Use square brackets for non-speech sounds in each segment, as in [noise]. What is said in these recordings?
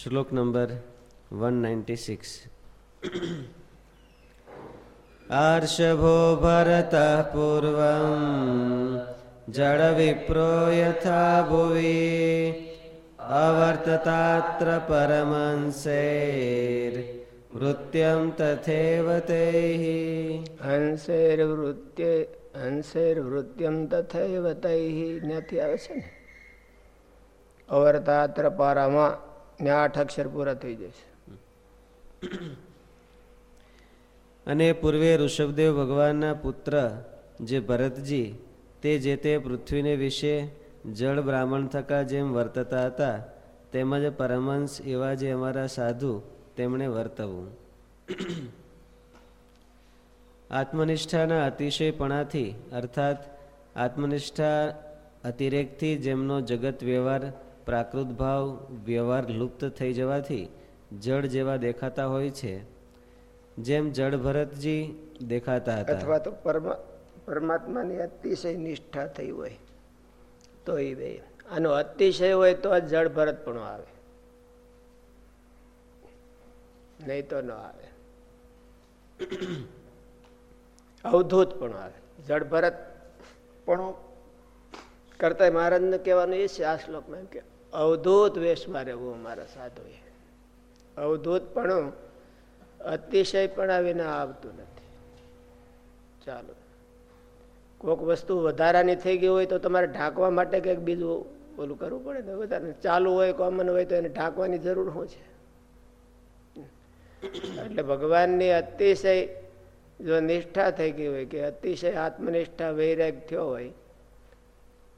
શ્લોક number one ninety six આર્ષભો ભરત પૂર્વ जडविप्रो પરમંસેર વૃત્યમ તથેવ તૈઃ હંસેર્વૃત્ય હંસેર્વૃત્યમ તથૈવ તૈઃ ત્યાંથી આવે છે ને અવરતાત્ર પારામાં ને આઠ અક્ષર પૂરા થઈ જશે અને પૂર્વે ઋષભદેવ ભગવાનના પુત્ર જે ભરતજી, તે જે તે પૃથ્વીને વિશે જળ બ્રાહ્મણ થકા જેમ વર્તતા હતા, તેમજ પરમહંસ એવા જે અમારા સાધુ, તેમણે વર્તવું. આત્મનિષ્ઠાના અતિશયપણાથી, અર્થાત આત્મનિષ્ઠા અતિરેકથી જેમનો જગત વ્યવહાર પ્રાકૃત ભાવ વ્યવહાર લુપ્ત થઈ જવાથી જળ જેવા દેખાતા હોય છે. જેમ જળ ભરતજી દેખાતા હતા. અથવા તો પરમાત્માની અતિશય નિષ્ઠા થઈ હોય, તો એ બે. આનો અતિશય હોય તો આ જળ ભરત પણ આવે. નહીં તો ન આવે. અવધૂત પણ આવે. જળ ભરત પણ કરતા મહારાજને કહેવાનું એ છે આ શ્લોકમાં એમ કે અવધૂત વેશમાં રહેવું અમારા સાધુએ. અતિશય પણ આવીને આવતું નથી. ચાલો. કોઈક વસ્તુ વધારાની થઈ ગઈ હોય તો તમારે ઢાંકવા માટે કંઈક બીજું ઓલું કરવું પડે ને, વધારે ચાલુ હોય કોમન હોય તો એને ઢાંકવાની જરૂર શું છે? એટલે ભગવાનની અતિશય જો નિષ્ઠા થઈ ગઈ હોય કે અતિશય આત્મનિષ્ઠા વૈરાગ થયો હોય,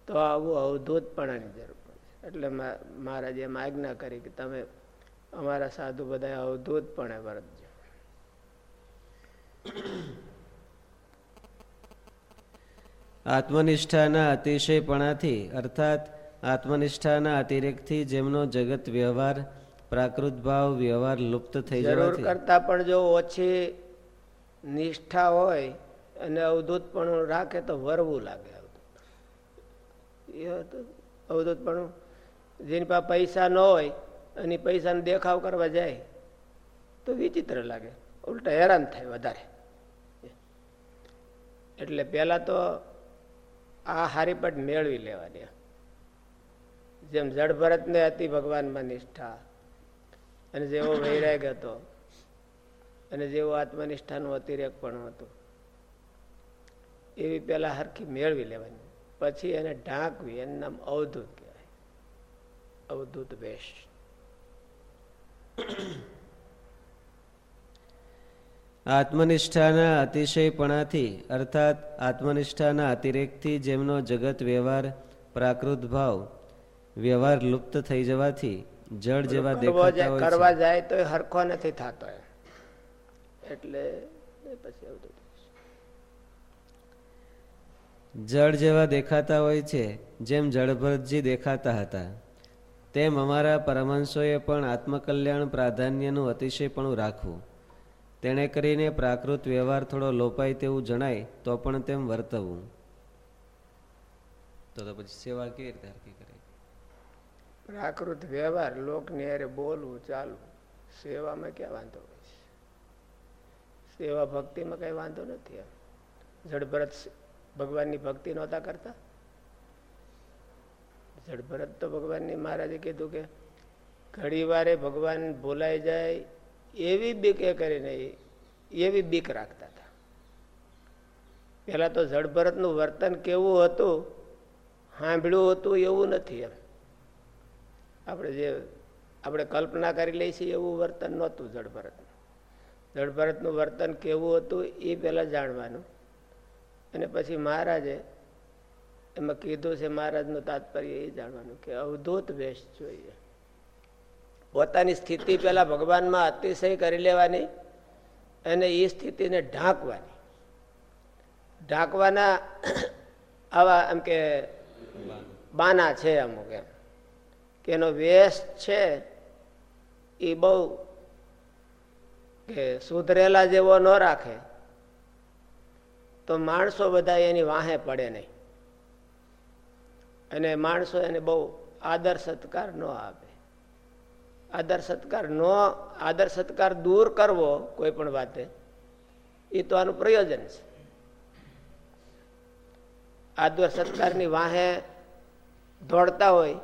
તો આવું અવધૂતપણાની જરૂર એટલે મહારાજે એમ આજ્ઞા કરી કે તમે અમારા સાધુ બધા અવધૂતપણે વર્તજો. આત્મનિષ્ઠાના અતિશયપણાથી અર્થાત આત્મનિષ્ઠાના અતિરેકથી જેમનો જગત વ્યવહાર પ્રાકૃત ભાવ વ્યવહાર લુપ્ત થઈ જરૂર કરતા પણ જો ઓછી નિષ્ઠા હોય અને અવધૂતપણું રાખે તો વરવું લાગે. અવધૂત. અવધૂત અવધૂતપણું જેની પાસે પૈસા ન હોય અને પૈસાનો દેખાવ કરવા જાય, તો વિચિત્ર લાગે. ઉલટા હેરાન થાય વધારે. એટલે પહેલાં તો આ હારીપટ મેળવી લેવાની. જેમ જડભરતને હતી ભગવાનમાં નિષ્ઠા, અને જેવો વૈરાગ હતો, અને જેવો આત્મનિષ્ઠાનું અતિરેક પણ હતું. એવી પેલા હરખી મેળવી લેવાની. પછી એને ઢાંકવી, એનું નામ અવધૂત અવધૂત વેશ [clears throat] આત્મનિષ્ઠાના અતિશયપણાથી અર્થાત આત્મનિષ્ઠાના અતિરેકથી જેમનો જગત વ્યવહાર પ્રાકૃત ભાવ વ્યવહાર લુપ્ત થઈ જવાથી જળ જેવા દેખાતા હોય કરવા જાય તો હરખો નથી થતો એટલે પછી જળ જેવા દેખાતા હોય છે જેમ જળભરતજી દેખાતા હતા. તેમ અમારા પરમાંશોએ પણ આત્મકલ્યાણ પ્રાધાન્યનું અતિશયપણું રાખવું. તેણે કરીને પ્રાકૃત વ્યવહાર થોડો લોપાય તેવું જણાય, તો પણ તેમ વર્તવું. તો તો પછી સેવા કેવી રીતે હરકી કરે પ્રાકૃત વ્યવહાર, લોકને અરે બોલવું, ચાલવું, સેવામાં ક્યાં વાંધો હોય છે? સેવા ભક્તિમાં કઈ વાંધો નથી એમ. જડભરત ભગવાનની ભક્તિ નહોતા કરતા? જડભરત તો ભગવાનની મહારાજે કીધું કે ઘડી વારે ભગવાન ભૂલાઈ જાય, એવી બીક એ કરીને એવી બીક રાખતા હતા. પહેલાં તો જડભરતનું વર્તન કેવું હતું? સાંભળ્યું હતું એવું નથી એમ. આપણે જે, આપણે કલ્પના કરી લઈએ છીએ એવું વર્તન નહોતું જળભરતનું જડભરતનું વર્તન કેવું હતું એ પહેલાં જાણવાનું. અને પછી મહારાજે એમાં કીધું છે મહારાજનું તાત્પર્ય એ જાણવાનું કે અવધૂત વેશ જોઈએ. પોતાની સ્થિતિ પેલા ભગવાનમાં અતિશય કરી લેવાની અને એ સ્થિતિને ઢાંકવાની. ઢાંકવાના આવા એમ કે બાના છે અમુક એમ કે એનો વેશ છે એ બહુ કે સુધરેલા જેવો ન રાખે. તો માણસો બધા એની વાહે પડે નહીં. અને માણસો એને બહુ આદર સત્કાર ન આપે. આદર સત્કાર ન, આદર સત્કાર દૂર કરવો કોઈ પણ વાતે, એ તો આનું પ્રયોજન છે. આદર સત્કારની વાહે દોડતા હોય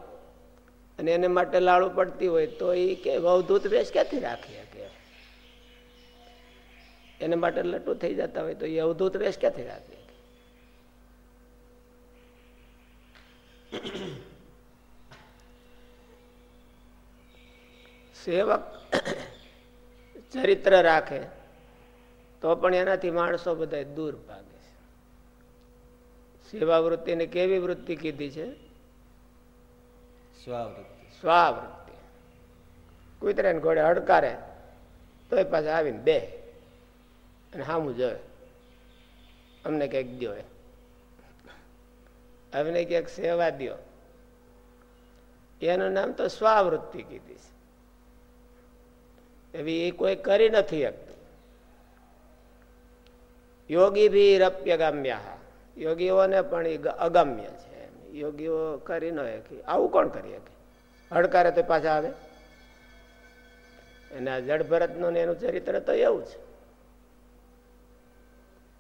અને એને માટે લાડુ પડતી હોય તો એ કે અવધૂત વેશ ક્યાંથી રાખી શકે? એને માટે લટુ થઈ જતા હોય તો એ અવધૂત વેશ ક્યાંથી રાખી? [coughs] સેવક [coughs] ચરિત્ર રાખે તો પણ એનાથી માણસો બધા દૂર ભાગે છે. સેવા વૃત્તિને કેવી વૃત્તિ કીધી છે? સ્વાવૃત્તિ. સ્વાવૃત્તિ. કૂતરે ઘોડે હડકારે તો એ પાછા આવીને બે અને સામું જોવે. અમને કંઈક દો અમને ક્યાંક સેવા દો એનું નામ તો સ્વાવૃત્તિ કીધી છે. એવી એ કોઈ કરી નથી શકતું. યોગી ભી રપ્યગમ્ય યોગીઓને પણ અગમ્ય છે યોગીઓ કરી ન શકે આવું કોણ કરી શકે? હડકારે તો પાછા આવે. અને આ જડભરતનું એનું ચરિત્ર તો એવું છે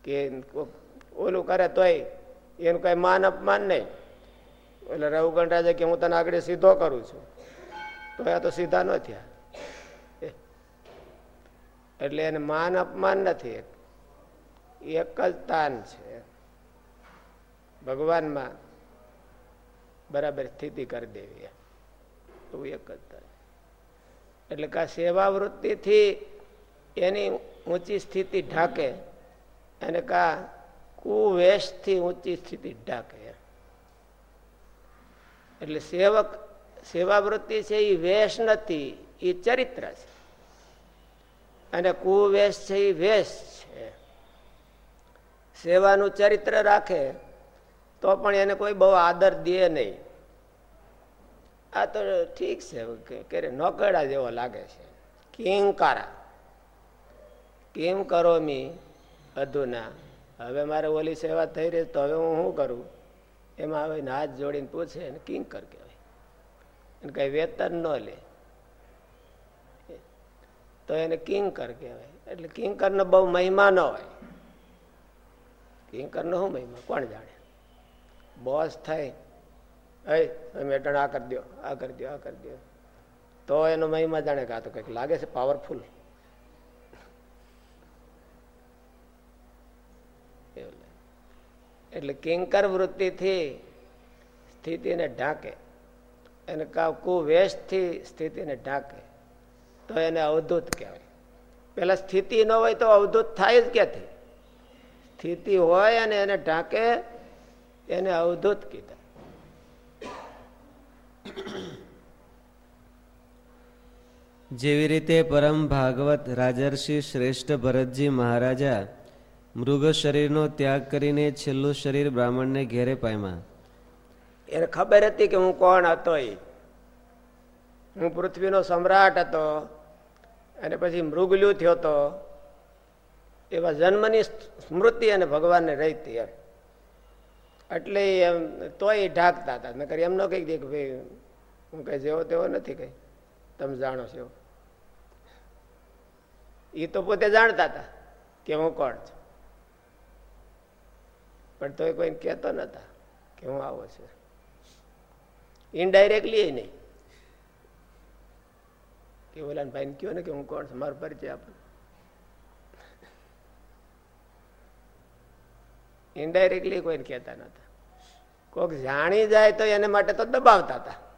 કે ઓલું કરે તોય એનું કઈ માન અપમાન નહીં. એટલે રઘુકંઠ રાજા કે હું તને આગળ સીધો કરું છું. તો આ તો સીધા ન થયા. એટલે એને માન અપમાન નથી એક. જ તાન છે. ભગવાનમાં બરાબર સ્થિતિ કરી દેવી એવું એક જ તાન એટલે કા સેવા વૃત્તિથી એની ઊંચી સ્થિતિ ઢાકે. અને કા કુવેશથી ઊંચી સ્થિતિ ઢાકે. એટલે સેવક સેવા વૃત્તિ છે એ વેશ નથી એ ચરિત્ર છે. અને કુવેશ છે એ વેશ છે. સેવાનું ચરિત્ર રાખે, તો પણ એને કોઈ બહુ આદર દે નહીં. આ તો ઠીક છે, કે નોકડા જેવો લાગે છે. કિંકારા. કેમ કરો મી, અધુના? હવે મારે ઓલી સેવા થઈ રહી તો હવે હું શું કરું? એમાં હવે હાથ જોડીને પૂછે ને કિંકર કહેવાય. એને કઈ વેતન ન લે. તો એને કિંકર કહેવાય. એટલે કિંકરનો બહુ મહિમા ન હોય. કિંકરનો શું મહિમા? કોણ જાણે? બોસ થાય એ તમે આ કરી દો આ કરી દો આ કરી દો તો એનો મહિમા જાણે કે તો કંઈક લાગે છે પાવરફુલ એટલે કિંકર વૃત્તિથી સ્થિતિને ઢાંકે. અને કુવેશથી સ્થિતિને ઢાંકે. તો એને અવધૂત કહેવાય. પેલા સ્થિતિ ન હોય તો અવધૂત થાય જ ક્યાંથી? સ્થિતિ હોય અને એને ઢાંકે, એને અવધૂત કીધા. જેવી રીતે પરમ ભાગવત રાજર્ષિ શ્રેષ્ઠ ભરતજી મહારાજા મૃગ શરીરનો ત્યાગ કરીને છેલ્લું શરીર બ્રાહ્મણને ઘેરે પામ્યા એને ખબર હતી કે હું કોણ હતો એ હું પૃથ્વીનો સમ્રાટ હતો અને પછી મૃગલ્યુ થયો તો. એવા જન્મની સ્મૃતિ અને ભગવાનને રહેતી એમ. એટલે એમ તોય ઢાંકતા હતા. નકર એમ ન કહી દે કે ભાઈ, હું કઈ જેવો તેવો નથી કઈ. તમે જાણો છો. એ તો પોતે જાણતા હતા કે હું કોણ છું. પણ તોય કોઈ કહેતો નતા કે હું આવો છું. ઇનડાયરેક્ટલી નહીં. કે ઓલા ભાઈ કયો ને કે હું કોણ છું, મારો પરિચય આપો. ઇનડાયરેક્ટલી કોઈને કહેતા નતા કોઈક જાણી જાય તો એને માટે તો દબાવતા હતા.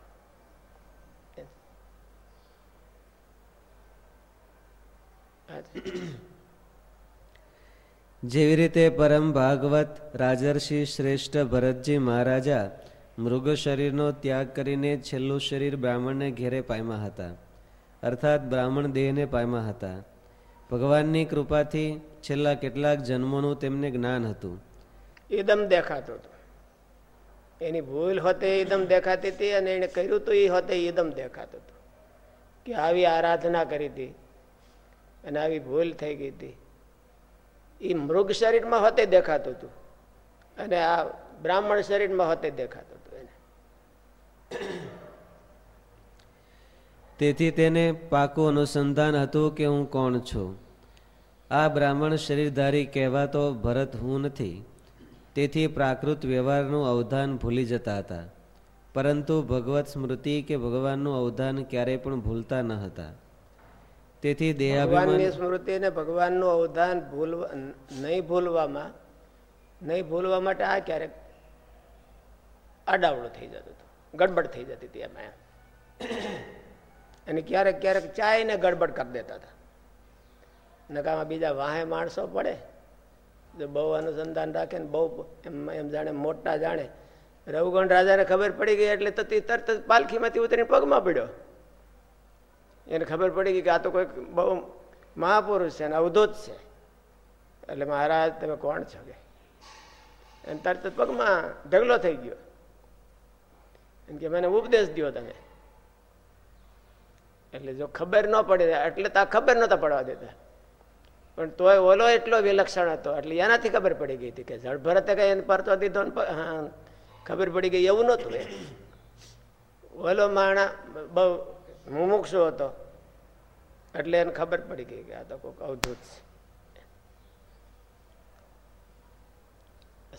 જેવી રીતે પરમ ભાગવત રાજર્ષિ શ્રેષ્ઠ ભરતજી મહારાજા મૃગ શરીરનો ત્યાગ કરીને છેલ્લું શરીર બ્રાહ્મણને ઘેરે પામ્યા હતા. અર્થાત બ્રાહ્મણ દેહને પામ્યા હતા. ભગવાનની કૃપાથી છેલ્લા કેટલાક જન્મોનું તેમને જ્ઞાન હતું. એકદમ દેખાતું હતું. એની ભૂલ હોતે એકદમ દેખાતી હતી અને એને કર્યું તો એ હોતે એકદમ દેખાતું હતું. કે આવી આરાધના કરી હતી અને આવી ભૂલ થઈ ગઈ હતી. એ મૃગ શરીરમાં હોતે દેખાતું હતું. અને આ બ્રાહ્મણ શરીરમાં હોતે દેખાતું હતું એને. તેથી તેને પાકું અનુસંધાન હતું કે હું કોણ છું. આ બ્રાહ્મણ શરીરધારી કહેવાતો ભરત હું નથી. તેથી પ્રાકૃત વ્યવહારનું અવધાન ભૂલી જતા હતા. પરંતુ ભગવત સ્મૃતિ કે ભગવાનનું અવધાન ક્યારેય પણ ભૂલતા ન હતા. તેથી દેહાભિમાનની સ્મૃતિ ને ભગવાનનું અવધાન ભૂલવા નહીં ભૂલવામાં નહીં ભૂલવા માટે આ ક્યારેક અડાવડો થઈ જતું હતું. ગડબડ થઈ જતી હતી એમાં અને ક્યારેક ક્યારેક ચાય ને ગડબડ કરી દેતા હતા. નકામાં બીજા વાહે માણસો પડે. જો બહુ અનુસંધાન રાખે ને બહુ એમ એમ જાણે મોટા જાણે. રઘુગણ રાજાને ખબર પડી ગઈ એટલે તરત પાલખીમાંથી ઉતરીને પગમાં પડ્યો. એને ખબર પડી ગઈ કે આ તો કોઈક બહુ મહાપુરુષ છે અને અવધૂત છે. એટલે મહારાજ, તમે કોણ છો કે? અને તરત પગમાં ઢગલો થઈ ગયો. એમ કે, મને ઉપદેશ દો તમે. એટલે જો ખબર ન પડે, એટલે તો ખબર નતા પડવા દેતા. પણ તોય ઓલો એટલો વિલક્ષણ હતો, એટલે એનાથી ખબર પડી ગઈ હતી કે જળભરતે કઈ એને પરતો દીધો ખબર પડી ગઈ એવું એ ઓલો માણા બહુ મુમુક્ષુ હતો. એટલે એને ખબર પડી ગઈ કે આ તો કોઈક અવધૂત છે.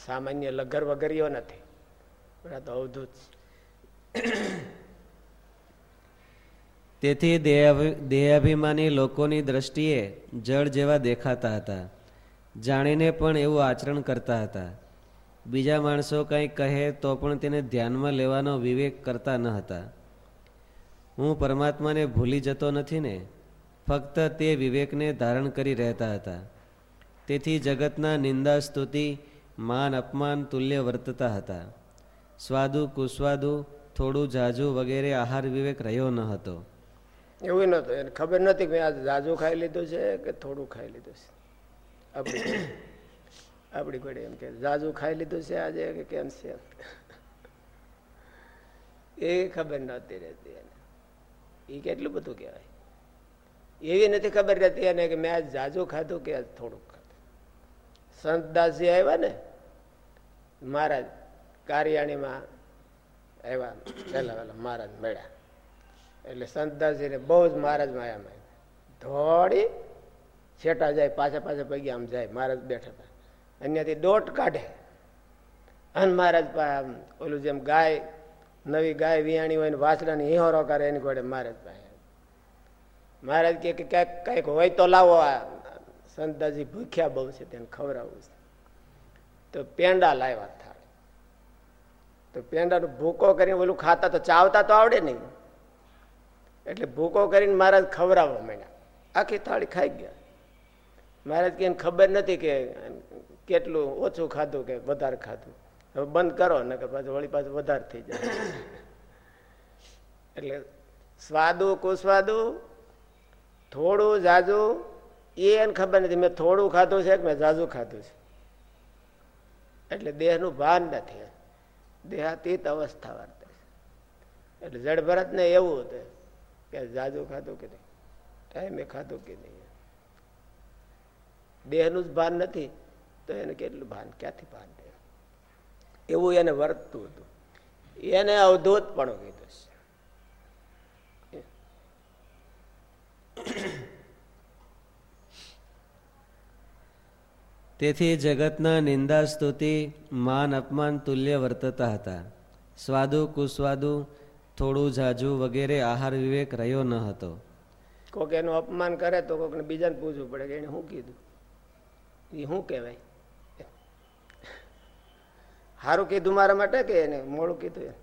સામાન્ય લગર વગરીઓ નથી, પણ આ તો અવધૂત છે. તેથી દેહાભિમાની લોકોની દ્રષ્ટિએ જળ જેવા દેખાતા હતા, જાણીને પણ એવું આચરણ કરતા હતા. બીજા માણસો કંઈ કહે તો પણ તેને ધ્યાનમાં લેવાનો વિવેક કરતા ન હતા. હું પરમાત્માને ભૂલી જતો નથી ને ફક્ત તે વિવેકને ધારણ કરી રહેતા હતા. તેથી જગતના નિંદા સ્તુતિ, માન અપમાન તુલ્ય વર્તતા હતા. સ્વાદુ, કુસ્વાદુ, થોડું જાજુ વગેરે આહાર વિવેક રહ્યો ન હતો. એવું નહોતું એને ખબર નથી કે આ જાજુ ખાઈ લીધું છે કે થોડું ખાઈ લીધું છે. આપણી આપણી ઘડી એમ કે, જાજુ ખાઈ લીધું છે આજે કે કેમ છે એ ખબર નહોતી રહેતી એને. એ કેટલું બધું કહેવાય? એવી નથી ખબર રહેતી એને કે મેં આજ જાજુ ખાધું કે આજ થોડુંક ખાધું. સંતદાસજી આવ્યા ને, મહારાજ કારિયાણીમાં આવ્યા, પહેલા પહેલા મહારાજ મળ્યા. એટલે સંતદાસજીને બહુ જ મહારાજ માયામાં ધોળી છેટા જાય, પાછા પાછા પગી આમ જાય, મહારાજ બેઠા હતા. અહીંયાથી દોટ કાઢે. અને મહારાજ ઓલું જેમ ગાય, નવી ગાય વિયાણી હોય ને વાછડાની હિહોરો કરે, એની ઘોડે મહારાજ પાસે મહારાજ કે ક્યાંક કંઈક હોય તો લાવો આ સંતાજી ભૂખ્યા બહુ છે તેને ખવડાવવું છે. તો પેંડા લાવ્યા થાળે. તો પેંડાનો ભૂકો કરીને ઓલું ખાતા તો ચાવતા તો આવડે નહીં. એટલે ભૂકો કરીને મહારાજ ખવડાવવા માંડ્યા. આખી થાળી ખાઈ ગયા. મહારાજ કે ખબર નથી કે કેટલું ઓછું ખાધું કે વધારે ખાધું. હવે બંધ કરો ને કે પાછું વળી પાછું વધારે થઈ જાય. એટલે સ્વાદુ, કુસ્વાદુ થોડું જાજુ, એ એને ખબર નથી. મેં થોડું ખાધું છે કે મેં જાજુ ખાધું છે? એટલે દેહનું ભાન નથી દેહાતીત અવસ્થા વર્તે છે. એટલે જડભરત ને એવું હતું કે જાજુ ખાધું કે નહીં? ટાઈમે ખાધું કે નહીં? દેહનું જ ભાન નથી, તો એને કેટલું ભાન? ક્યાંથી ભાન રહે એવું એને વર્તતું હતું. એને અવધૂત પણ કીધું છે [coughs] તેથી જગતના નિંદા સ્તુતિ માન અપમાન તુલ્ય વર્તતા હતા. સ્વાદુ, કુસ્વાદુ, થોડું જાજુ વગેરે આહાર વિવેક રહ્યો ન હતો. કોક એનું અપમાન કરે તો કોકને બીજાને પૂછવું પડે કે એને શું કીધું? એ શું કહેવાય? સારું કીધું મારા માટે કે એને મોડું કીધું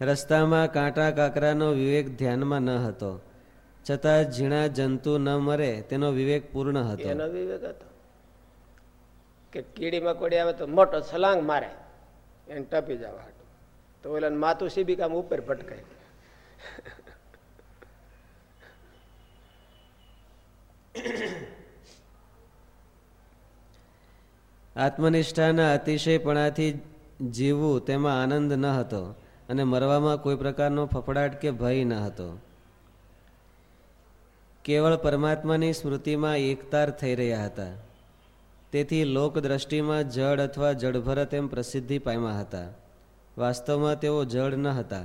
રસ્તામાં કાંટા કાકરાનો વિવેક ધ્યાનમાં ન હતો. છતાં ઝીણા જંતુ ન મરે તેનો વિવેક પૂર્ણ હતો. એનો વિવેક હતો. કે કીડી મકોડી આવે તો મોટો છલાંગ મારે એને ટપી જવા હાટું. તો ઓલા સીબી કામ ઉપર ભટકાય આત્મનિષ્ઠાના અતિશયપણાથી જીવવું તેમાં આનંદ ન હતો. અને મરવામાં કોઈ પ્રકારનો ફફડાટ કે ભય ન હતો. કેવળ પરમાત્માની સ્મૃતિમાં એકતાર થઈ રહ્યા હતા. તેથી લોક દ્રષ્ટિમાં જડ અથવા જડભરત એમ પ્રસિદ્ધિ પામ્યા હતા. વાસ્તવમાં તેઓ જળ ન હતા.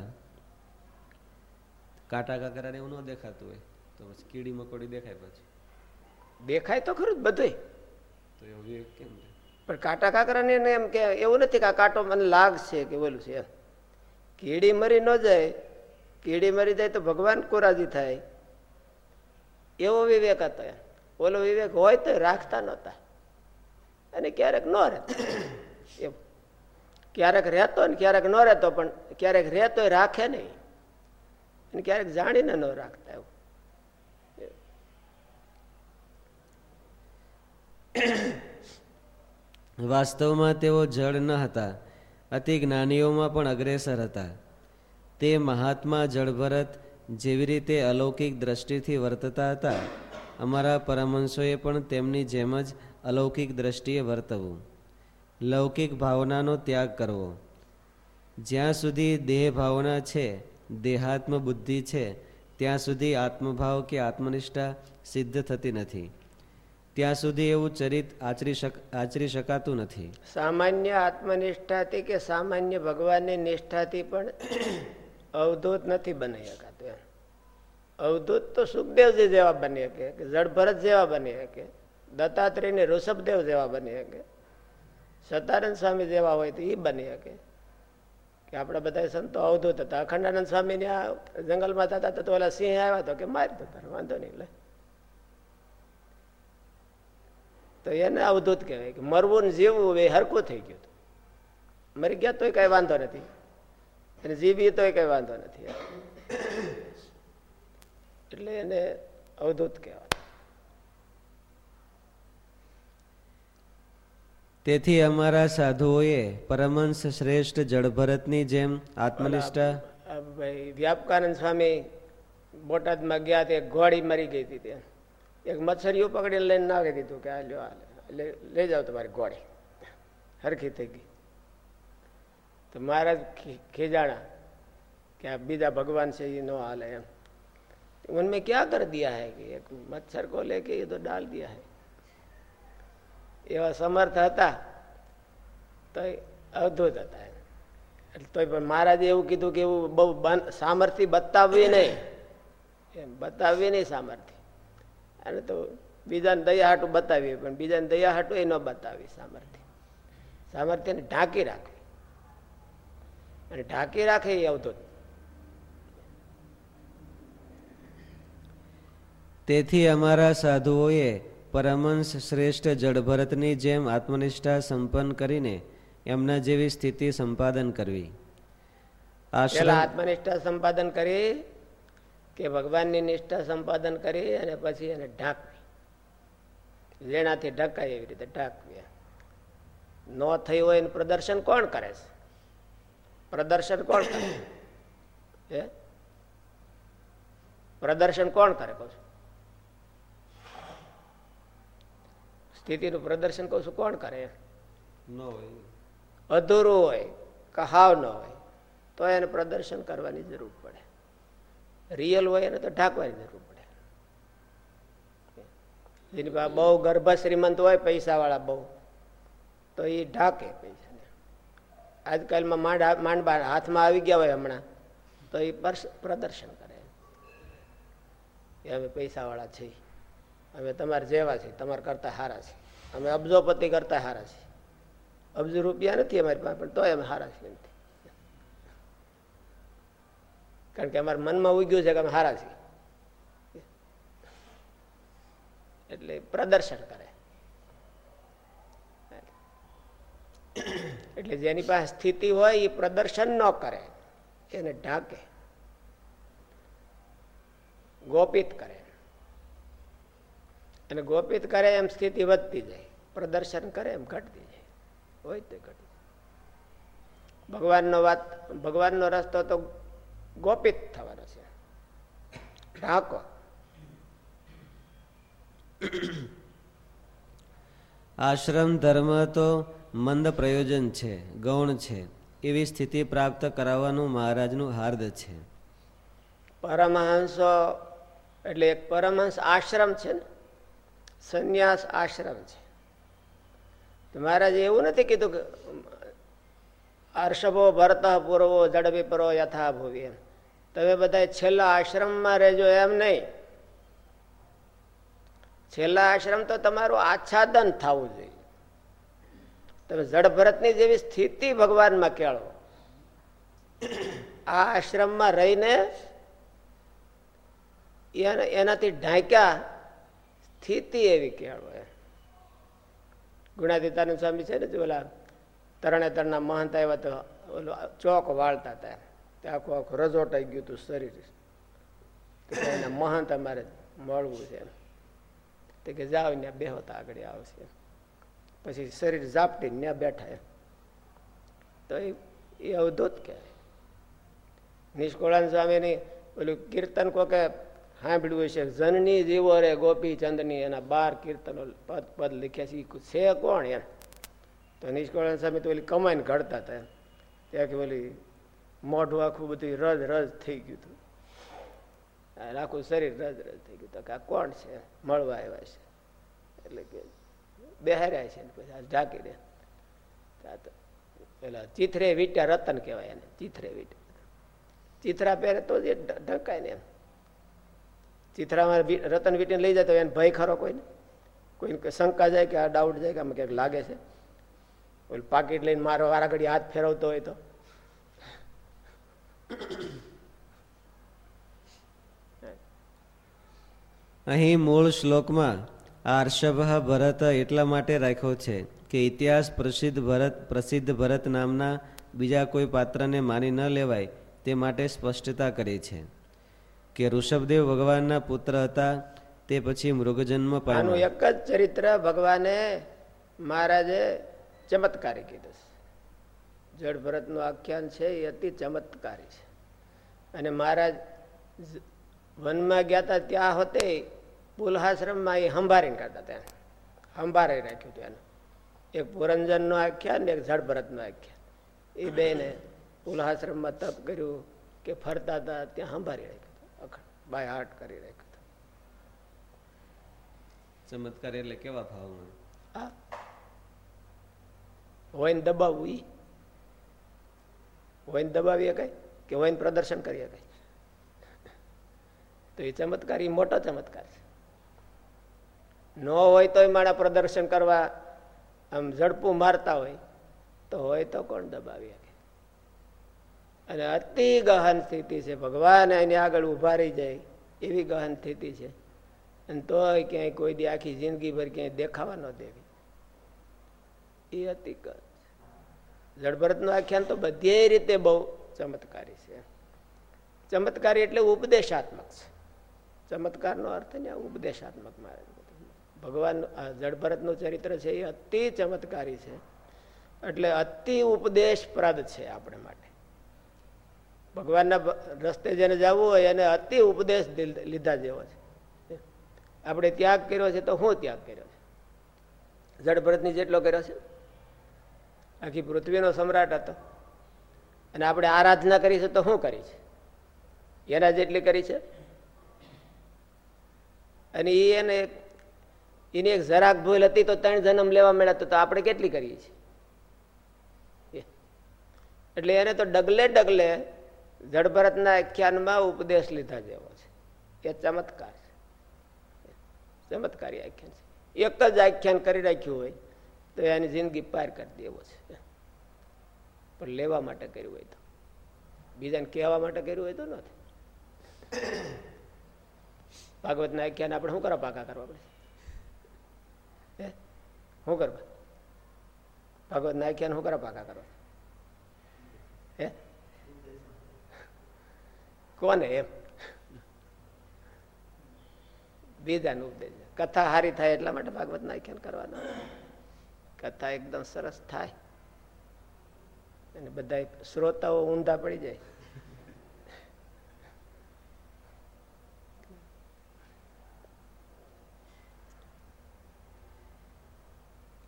કાંટા કાકરાને એવું ન દેખાતું હોય તો પછી કીડી મકોડી દેખાય પછી. દેખાય તો ખરું બધું તો એવું કેમ પણ કાંટા કાકરાને એમ કે એવું નથી કે આ કાંટો મને લાગશે કે ઓલું છે એમ. કીડી મરી ન જાય, કીડી મરી જાય તો ભગવાન કોરાજી થાય. એવો વિવેક હતો ઓલો વિવેક હોય તો રાખતા નહોતા. અને ક્યારેક ન રહેતા. એવું ક્યારેક રહેતો ને ક્યારેક ન રહેતો, પણ ક્યારેક રહેતો રાખે નહીં. અને ક્યારેક જાણીને ન રાખતા એવું. વાસ્તવમાં તેઓ જળ ન હતા. અતિ જ્ઞાનીઓમાં પણ અગ્રેસર હતા. તે મહાત્મા જળભરત જેવી રીતે અલૌકિક દ્રષ્ટિથી વર્તતા હતા. અમારા પરમહંસોએ પણ તેમની જેમ જ અલૌકિક દ્રષ્ટિએ વર્તવું. લૌકિક ભાવનાનો ત્યાગ કરવો. જ્યાં સુધી દેહ ભાવના છે દેહાત્મ બુદ્ધિ છે, ત્યાં સુધી આત્મભાવ કે આત્મનિષ્ઠા સિદ્ધ થતી નથી. ત્યાં સુધી એવું ચરિત આચરી આચરી શકાતું નથી. સામાન્ય આત્મનિષ્ઠાથી કે સામાન્ય ભગવાનની નિષ્ઠાથી પણ [clears throat] અવધૂત નથી બની શકાતું એમ. અવધૂત તો સુખદેવજી જેવા બની શકે, કે જડભરત જેવા બની શકે દત્તાત્રેય ને ઋષભદેવ જેવા બની શકે સતાનંદ સ્વામી જેવા હોય તો એ બની શકે. કે આપણે બધા સંતો અવધૂત હતા. અખંડાનંદ સ્વામીને આ જંગલમાં થતા તો ઓલા સિંહ આવ્યા તો કે મારી દો વાંધો નહીં, લે. તો એને અવધૂત કહેવાય કે મરવું ને જીવવું એ હરકું થઈ ગયું મરી ગયા તોય કઈ વાંધો નથી. અને જીવી તોય કઈ વાંધો નથી. એટલે એને અવધૂત કહેવાય. તેથી અમારા સાધુઓએ પરમહંસ શ્રેષ્ઠ જળભરતની જેમ આત્મનિષ્ઠા ભાઈ વ્યાપકાનંદ સ્વામી બોટાદમાં ગયા તે ઘોડી મરી ગઈ હતી ત્યાં. એક મચ્છરીઓ પકડીને લઈને નાખી દીધું કે આ લ્યો આ લે લઈ જાઓ તમારી ઘોડી હરખી થઈ ગઈ તો મહારાજ ખી- ખીજાણા કે આ બીજા ભગવાન છે એ નો હાલે એમ उनमें क्या कर दिया है कि एक मच्छर को लेके ये तो डाल दिया है એવા સમર્થ હતા તો અવધૂત હતા એમ. એટલે તોય પણ મહારાજે એવું કીધું કે એવું બહુ બન- સામર્થ્ય બતાવવી નહીં એમ બતાવવી નહીં સામર્થ્ય અને તો બીજાને દયા હાટું બતાવીએ પણ બીજાને દયા હાટું એ ન બતાવી સામર્થ્ય. સામર્થ્યને ઢાંકી રાખવી. અને ઢાંકી રાખે એ અવધૂત. તેથી અમારા સાધુઓએ પરમહંસ શ્રેષ્ઠ જળભરતની જેમ આત્મનિષ્ઠા સંપન્ન કરીને એમના જેવી સ્થિતિ સંપાદન કરવી. આત્મનિષ્ઠા સંપાદન કરી કે ભગવાનની નિષ્ઠા સંપાદન કરી અને પછી એને ઢાંકવી. લેણાથી ઢકાય એવી રીતે ઢાંકવી. ન થયું હોય એનું પ્રદર્શન કોણ કરે છે? પ્રદર્શન કોણ કરે હે? પ્રદર્શન કોણ કરે કહું સ્થિતિનું પ્રદર્શન કહું છું કોણ કરે? ન હોય. અધૂરું હોય કહાવ ન હોય તો એને પ્રદર્શન કરવાની જરૂર રિયલ હોય એને તો ઢાંકવાની જરૂર પડે. જેની પાસે બહુ ગર્ભ શ્રીમંત હોય પૈસા વાળા બહુ, તો એ ઢાંકે પૈસાને. આજકાલમાં માંડ, માંડબા હાથમાં આવી ગયા હોય હમણાં, તો એ પ્રદર્શન કરે. કે અમે પૈસા વાળા છીએ. અમે તમારે જેવા છીએ, તમારા કરતા સારા છીએ. અમે અબજોપતિ કરતા સારા છીએ. અબજો રૂપિયા નથી અમારી પાસે, પણ તોય અમે સારા છીએ કારણ કે અમારા મનમાં ઉગ્યું છે કે અમે હારા છીએ. એટલે પ્રદર્શન કરે. એટલે જેની પાસે સ્થિતિ હોય એ પ્રદર્શન ન કરે, એને ઢાંકે. ગોપિત કરે. અને ગોપિત કરે એમ સ્થિતિ વધતી જાય. પ્રદર્શન કરે એમ ઘટતી જાય. હોય તે ઘટતી ભગવાનનો વાત, ભગવાનનો રસ્તો તો ગોપિત થવાના છે. ઢાકો આશ્રમ ધર્મ તો મંદ પ્રયોજન છે ગૌણ છે. એવી સ્થિતિ પ્રાપ્ત કરાવવાનું મહારાજનું હાર્દ છે. પરમહંસો એટલે એક પરમહંસ આશ્રમ છે ને? સંન્યાસ આશ્રમ છે. તો મહારાજે એવું નથી કીધું કે અર્ષભો ભરત પૂર્વો જડબી પરો યથા ભૂવી એમ. તમે બધા છેલ્લા આશ્રમમાં રહેજો એમ નહીં. છેલ્લા આશ્રમ તો તમારું આચ્છાદન થવું જોઈએ. તમે જડ ભરતની જેવી સ્થિતિ ભગવાનમાં કેળવો. આ આશ્રમમાં રહીને એનાથી ઢાંક્યા સ્થિતિ એવી કેળવો એમ. ગુણાતીતાનંદ સ્વામી છે ને ઓલા તરણેતરના મહંત આવ્યા તો ઓલો ચોક વાળતા હતા તે આખું આખું રજોટાઈ ગયું હતું શરીર. એના મહંત અમારે મળવું છે તે કે જાઓ ત્યાં બેહોતા આગળ આવશે પછી શરીર ઝાપટી ત્યાં બેઠા તો એ અવધૂત કહેવાય નિષ્કોળાન સ્વામીની ઓલું કીર્તન કોકે સાંભળ્યું છે જનની જીવો રે ગોપી ચંદની એના બાર કીર્તનો પદ પદ લખ્યા છે. છે કોણ એમ? તો નિષ્કોળાન સ્વામી તો ઓલી કમાઈને ઘડતા હતા ત્યાં કે ઓલી મોઢું આખું બધું રજ રજ થઈ ગયું હતું. આખું શરીર રજ રજ થઈ ગયું કે આ કોણ છે? મળવા આવ્યા છે. એટલે કે બેહાર્યા છે પછી ઢાંકી દે પેલા ચિથરે વીટ્યા રતન કહેવાય એને, ચિથરે વીટ. ચિથરા પહેરે તો જ ઢંકાય ને એમ. ચિથરામાં રતન વીટીને લઈ જાય તો એને ભય ખરો કોઈને? કોઈને શંકા જાય કે આ ડાઉટ જાય કે આમાં ક્યાંક લાગે છે? પાકીટ લઈને મારો વારા ઘડી હાથ ફેરવતો હોય તો? અહીં મૂળ શ્લોકમાં આર્ષભ ભરત એટલા માટે રાખ્યો છે કે ઇતિહાસ પ્રસિદ્ધ ભરત પ્રસિદ્ધ ભરત નામના બીજા કોઈ પાત્રને માની ન લેવાય તે માટે સ્પષ્ટતા કરી છે કે ઋષભદેવ ભગવાનના પુત્ર હતા, તે પછી મૃગજન્મ પામ્યો. એક જ ચરિત્ર ભગવાને મહારાજે ચમત્કારી કીધું જળ ભરતનું આખ્યાન છે એ અતિ ચમત્કારી છે. અને મહારાજ વનમાં ગયા હતા ત્યાં હોતે પુલહાશ્રમમાં એ સંભારીને કરતા ત્યાં સંભારી રાખ્યું હતું એનું. એક પુરંજનનું આખ્યાન ને એક જળ ભરતનું આખ્યાન. એ બેને પુલહાશ્રમમાં તપ કર્યું કે ફરતા હતા ત્યાં સંભારી રાખ્યું અખંડ બાય હાર્ટ કરી રાખ્યું ચમત્કાર એટલે કેવા ભાવમાં? હોય દબાવવું ઈ. હોય દબાવીએ શકાય કે હોય પ્રદર્શન કરીએ શકાય? તો એ ચમત્કાર એ મોટો ચમત્કાર છે. ન હોય તો મારા પ્રદર્શન કરવા આમ ઝડપું મારતા હોય, તો હોય તો કોણ દબાવી શકે? અને અતિ ગહન સ્થિતિ છે. ભગવાન એની આગળ ઊભા રહી જાય એવી ગહન સ્થિતિ છે. અને તોય ક્યાંય કોઈ દી આખી જિંદગી ભર ક્યાંય દેખાવા ન દેવી. એ અતિ જડભરતનું આખ્યાન તો બધી રીતે બહુ ચમત્કારી છે. ચમત્કારી એટલે ઉપદેશાત્મક છે. ચમત્કારનો અર્થ ને ઉપદેશાત્મક મારે. ભગવાન જડભરતનું ચરિત્ર છે એ અતિ ચમત્કારી છે. એટલે અતિ ઉપદેશપ્રદ છે આપણે માટે. ભગવાનના રસ્તે જેને જવું હોય એને અતિ ઉપદેશ લીધા જેવો છે. આપણે ત્યાગ કર્યો છે તો હું ત્યાગ કર્યો છે? જડભરતની જેટલો કર્યો છે? આખી પૃથ્વીનો સમ્રાટ હતો. અને આપણે આરાધના કરી છે તો શું કરી છે? એના જેટલી કરી છે? અને એ એને એની એક જરાક ભૂલ હતી તો ત્રણ જન્મ લેવા મળ્યા તો આપણે કેટલી કરીએ છીએ? એટલે એને તો ડગલે ડગલે જડભરતના આખ્યાનમાં ઉપદેશ લીધા જેવો છે. એ ચમત્કાર છે. ચમત્કારી આખ્યાન છે. એક જ આખ્યાન કરી રાખ્યું હોય. તો એની જિંદગી પાર કરી દેવો છે. પણ લેવા માટે કર્યું હોય તો. બીજાને કહેવા માટે કર્યું હોય તો નથી ભાગવતના આખ્યાન આપણે શું કરવા પાકા કરવા પડે? શું કરવા? ભાગવતના આખ્યાન શું કરવા પાકા કરવા? હે? કોને એમ? બીજાનું ઉપદેશ. કથા હારી થાય એટલા માટે ભાગવત આખ્યાન કરવાના. કથા એકદમ સરસ થાય. અને બધા શ્રોતાઓ ઊંધા પડી જાય.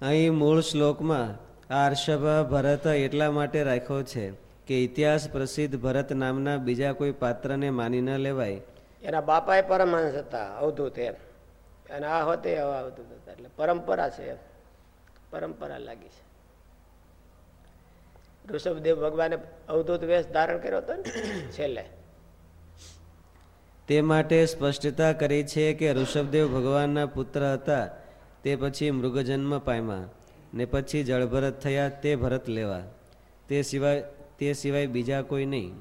અહીં મૂળ શ્લોકમાં આ હર્ષભા ભરત એટલા માટે રાખ્યો છે કે ઇતિહાસ પ્રસિદ્ધ ભરત નામના બીજા કોઈ પાત્રને માની ન લેવાય. એના બાપા એ પરમહંસ હતા અવધૂત એમ. અને આ હોતે અવધૂત હતા એટલે પરંપરા છે એમ. પરંપરા લાગી છે. ઋષભદેવ ભગવાને અવધૂત વેશ ધારણ કર્યો હતો ને [coughs] છેલ્લે. તે માટે સ્પષ્ટતા કરી છે કે ઋષભદેવ ભગવાનના પુત્ર હતા તે પછી મૃગજન્મ પામ્યા ને પછી જળભરત થયા તે ભરત લેવા. તે સિવાય તે સિવાય બીજા કોઈ નહીં.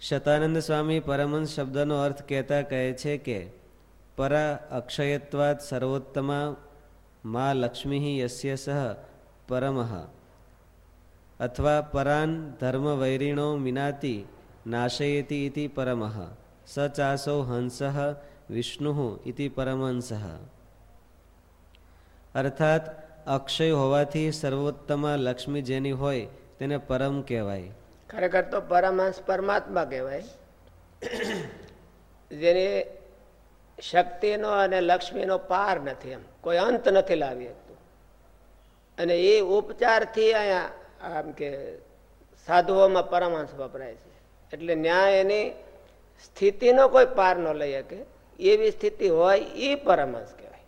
શતાનંદ સ્વામી પરમંશ શબ્દનો અર્થ કહેતા કહે છે કે પરા અક્ષયત્વાદ સર્વોત્તમા મા લક્ષ્મી યસ્ય સહ પરમઃ અથવા પરાન ધર્મવૈરીણો મિનાતી નાશયતી ઇતિ પરમઃ સ ચાસો હંસ વિષ્ણુ ઇતિ પરમહંસ અર્થાત અક્ષય હોવાથી સર્વોત્તમ લક્ષ્મી જેની હોય તેને પરમ કહેવાય ખરેખર તો પરમહંસ પરમાત્મા કહેવાય જેની શક્તિનો અને લક્ષ્મીનો પાર નથી એમ. કોઈ અંત નથી લાવી શકતું. અને એ ઉપચારથી અહીંયા આમ કે સાધુઓમાં પરમાંશ વપરાય છે. એટલે ન્યાય એની સ્થિતિનો કોઈ પાર ન લઈ શકે. એવી સ્થિતિ હોય એ પરમાંશ કહેવાય.